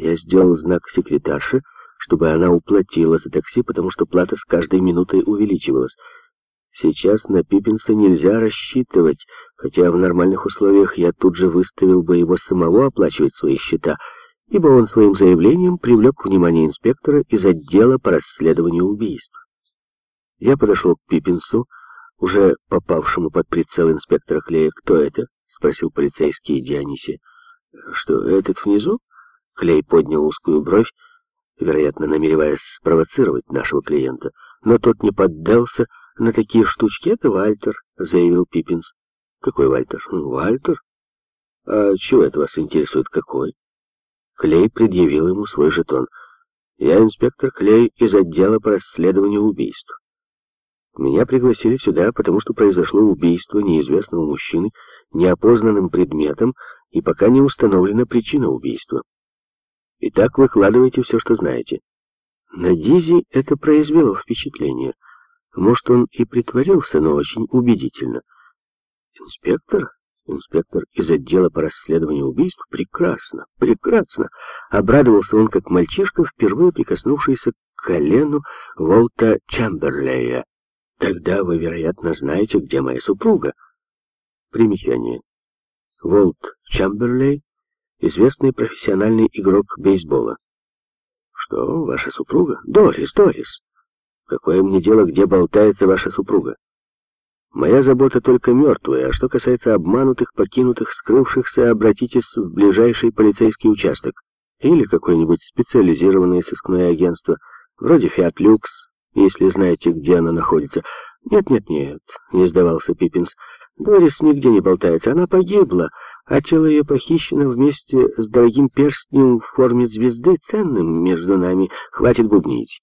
Я сделал знак секретарше, чтобы она уплатила за такси, потому что плата с каждой минутой увеличивалась. Сейчас на Пиппинса нельзя рассчитывать, хотя в нормальных условиях я тут же выставил бы его самого оплачивать свои счета, ибо он своим заявлением привлек внимание инспектора из отдела по расследованию убийств. Я подошел к Пиппинсу, уже попавшему под прицел инспектора Клея. «Кто это?» — спросил полицейский Дионисий. «Что, этот внизу?» Клей поднял узкую бровь, вероятно, намереваясь спровоцировать нашего клиента. Но тот не поддался на такие штучки. «Это Вальтер», — заявил Пиппинс. «Какой Вальтер?» «Вальтер? А чего это вас интересует, какой?» Клей предъявил ему свой жетон. «Я инспектор Клей из отдела по расследованию убийств. Меня пригласили сюда, потому что произошло убийство неизвестного мужчины неопознанным предметом, и пока не установлена причина убийства. Итак, выкладывайте все, что знаете. На Дизи это произвело впечатление. Может, он и притворился, но очень убедительно. Инспектор? Инспектор из отдела по расследованию убийств? Прекрасно, прекрасно. Обрадовался он, как мальчишка, впервые прикоснувшийся к колену Волта Чамберлея. Тогда вы, вероятно, знаете, где моя супруга. Примечание. Волт Чамберлей — известный профессиональный игрок бейсбола. Что, ваша супруга? Дорис, Дорис. Какое мне дело, где болтается ваша супруга? Моя забота только мертвая, а что касается обманутых, покинутых, скрывшихся, обратитесь в ближайший полицейский участок или какое-нибудь специализированное сыскное агентство, вроде «Фиат Люкс», если знаете, где она находится. Нет-нет-нет, не сдавался Пиппинс. Дорис нигде не болтается, она погибла, а тело ее похищено вместе с дорогим перстнем в форме звезды, ценным между нами. Хватит бубнить.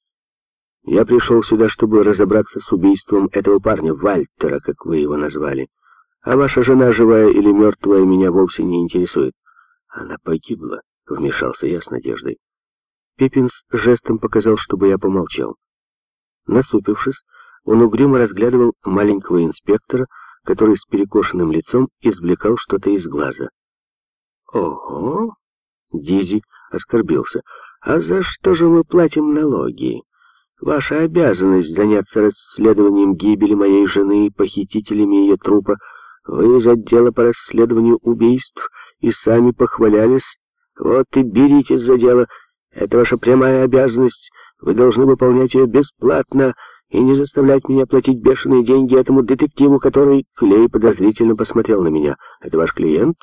Я пришел сюда, чтобы разобраться с убийством этого парня, Вальтера, как вы его назвали. А ваша жена, живая или мертвая, меня вовсе не интересует. Она погибла, вмешался я с надеждой. Пиппинс жестом показал, чтобы я помолчал. Насупившись, он угрюмо разглядывал маленького инспектора, который с перекошенным лицом извлекал что-то из глаза. «Ого!» — Дизи оскорбился. «А за что же мы платим налоги? Ваша обязанность заняться расследованием гибели моей жены и похитителями ее трупа. Вы из отдела по расследованию убийств и сами похвалялись. Вот и беритесь за дело. Это ваша прямая обязанность. Вы должны выполнять ее бесплатно и не заставлять меня платить бешеные деньги этому детективу, который...» Клей подозрительно посмотрел на меня. «Это ваш клиент?»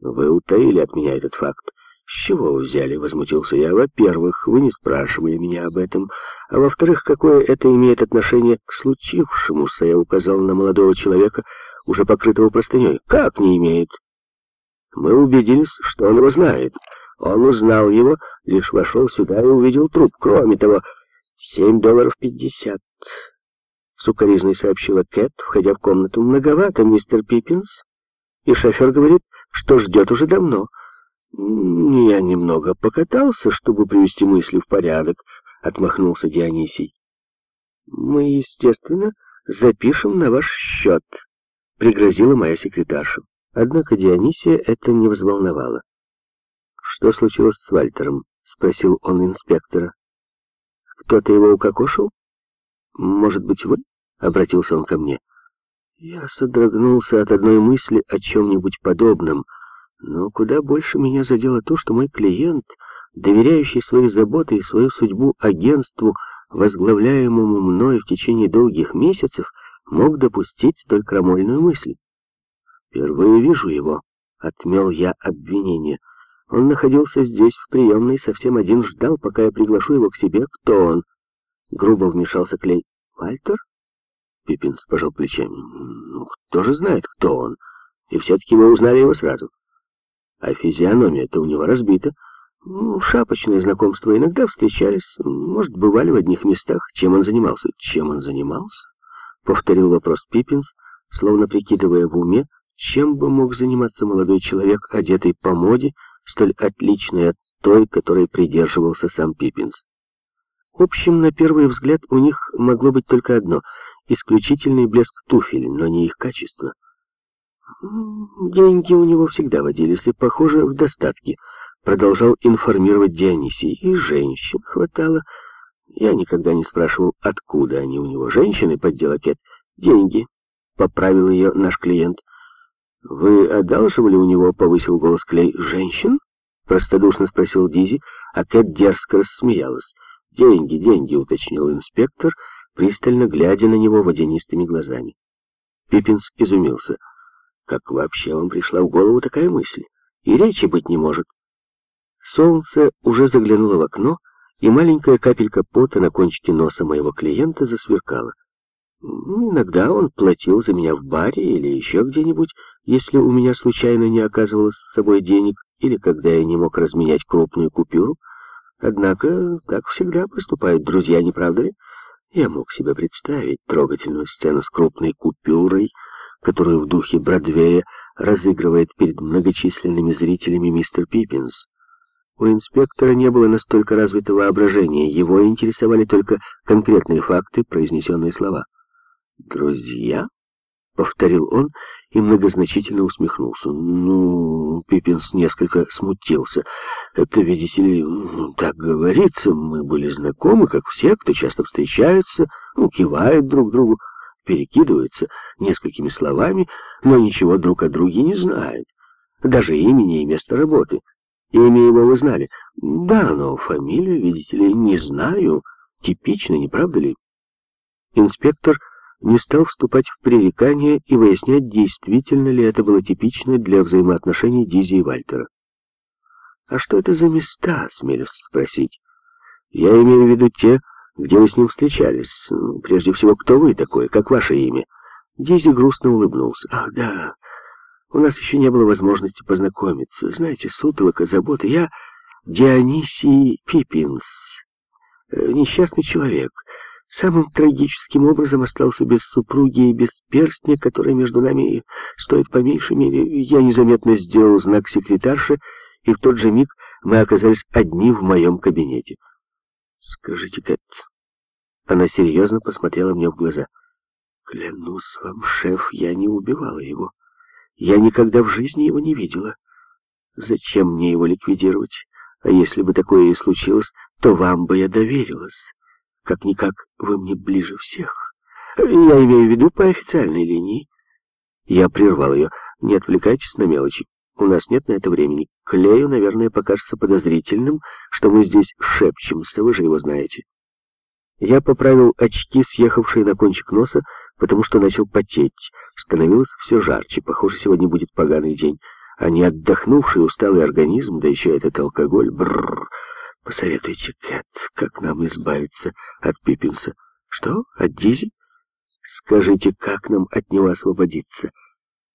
«Вы утаили от меня этот факт». «С чего вы взяли?» — возмутился я. «Во-первых, вы не спрашивали меня об этом. А во-вторых, какое это имеет отношение к случившемуся?» Я указал на молодого человека, уже покрытого простыней. «Как не имеет?» Мы убедились, что он его знает. Он узнал его, лишь вошел сюда и увидел труп. Кроме того, семь долларов пятьдесят. Сукаризной сообщила Кэт, входя в комнату. Многовато, мистер Пиппинс. И шофер говорит, что ждет уже давно. «Я немного покатался, чтобы привести мысли в порядок», — отмахнулся Дионисий. «Мы, естественно, запишем на ваш счет», — пригрозила моя секретарша. Однако Дионисия это не взволновало. «Что случилось с Вальтером?» — спросил он инспектора. «Кто-то его укокошил? Может быть, вы?» — обратился он ко мне. Я содрогнулся от одной мысли о чем-нибудь подобном — но куда больше меня задело то, что мой клиент, доверяющий свои заботы и свою судьбу агентству, возглавляемому мной в течение долгих месяцев, мог допустить столь крамольную мысль. «Впервые вижу его», — отмел я обвинение. «Он находился здесь, в приемной, совсем один, ждал, пока я приглашу его к себе. Кто он?» Грубо вмешался Клей. «Вальтер?» Пиппинс пожал плечами. «Ну, кто же знает, кто он? И все-таки мы узнали его сразу» а физиономия-то у него разбита. Ну, шапочные знакомства иногда встречались, может, бывали в одних местах. Чем он занимался? Чем он занимался? Повторил вопрос Пиппинс, словно прикидывая в уме, чем бы мог заниматься молодой человек, одетый по моде, столь отличной от той, которой придерживался сам Пиппинс. В общем, на первый взгляд у них могло быть только одно — исключительный блеск туфель, но не их качество. Деньги у него всегда водились, и, похоже, в достатке, продолжал информировать Дионисий. И женщин хватало. Я никогда не спрашивал, откуда они у него. Женщины, поддела Кэт. Деньги. Поправил ее наш клиент. «Вы одалживали у него?» — повысил голос Клей. «Женщин?» — простодушно спросил Дизи, а Кэт дерзко рассмеялась. «Деньги, деньги», — уточнил инспектор, пристально глядя на него водянистыми глазами. Пиппинс изумился. Как вообще вам пришла в голову такая мысль? И речи быть не может. Солнце уже заглянуло в окно, и маленькая капелька пота на кончике носа моего клиента засверкала. Иногда он платил за меня в баре или еще где-нибудь, если у меня случайно не оказывалось с собой денег, или когда я не мог разменять крупную купюру. Однако, так всегда поступают друзья, не правда ли? Я мог себе представить трогательную сцену с крупной купюрой, которую в духе Бродвея разыгрывает перед многочисленными зрителями мистер Пиппинс. У инспектора не было настолько развитого воображения, его интересовали только конкретные факты, произнесенные слова. «Друзья?» — повторил он и многозначительно усмехнулся. «Ну...» — Пиппинс несколько смутился. «Это, видите ли, так говорится, мы были знакомы, как все, кто часто встречается, ну, кивает друг другу, перекидывается несколькими словами, но ничего друг о друге не знает, даже имени и места работы. Имя его вы знали. Да, но фамилию, видите ли, не знаю. Типично, не правда ли?» Инспектор не стал вступать в пререкания и выяснять, действительно ли это было типично для взаимоотношений Дизи и Вальтера. «А что это за места?» — смелюсь спросить. «Я имею в виду те, где вы с ним встречались. Прежде всего, кто вы такой, как ваше имя?» Дизи грустно улыбнулся. «Ах, да, у нас еще не было возможности познакомиться. Знаете, сутолока, забота. Я Дионисий Пиппинс, э, несчастный человек» самым трагическим образом остался без супруги и без перстня, который между нами стоит по меньшей мере. Я незаметно сделал знак секретарше, и в тот же миг мы оказались одни в моем кабинете. «Скажите, Кэт...» Она серьезно посмотрела мне в глаза. «Клянусь вам, шеф, я не убивала его. Я никогда в жизни его не видела. Зачем мне его ликвидировать? А если бы такое и случилось, то вам бы я доверилась». Как-никак вы мне ближе всех. Я имею в виду по официальной линии. Я прервал ее. Не отвлекайтесь на мелочи. У нас нет на это времени. Клею, наверное, покажется подозрительным, что мы здесь шепчемся, вы же его знаете. Я поправил очки, съехавшие на кончик носа, потому что начал потеть. Становилось все жарче. Похоже, сегодня будет поганый день. А не отдохнувший усталый организм, да еще этот алкоголь. Бррр. Посоветуйте, Кэт, как нам избавиться от Пиппинса. Что? От Дизи? Скажите, как нам от него освободиться?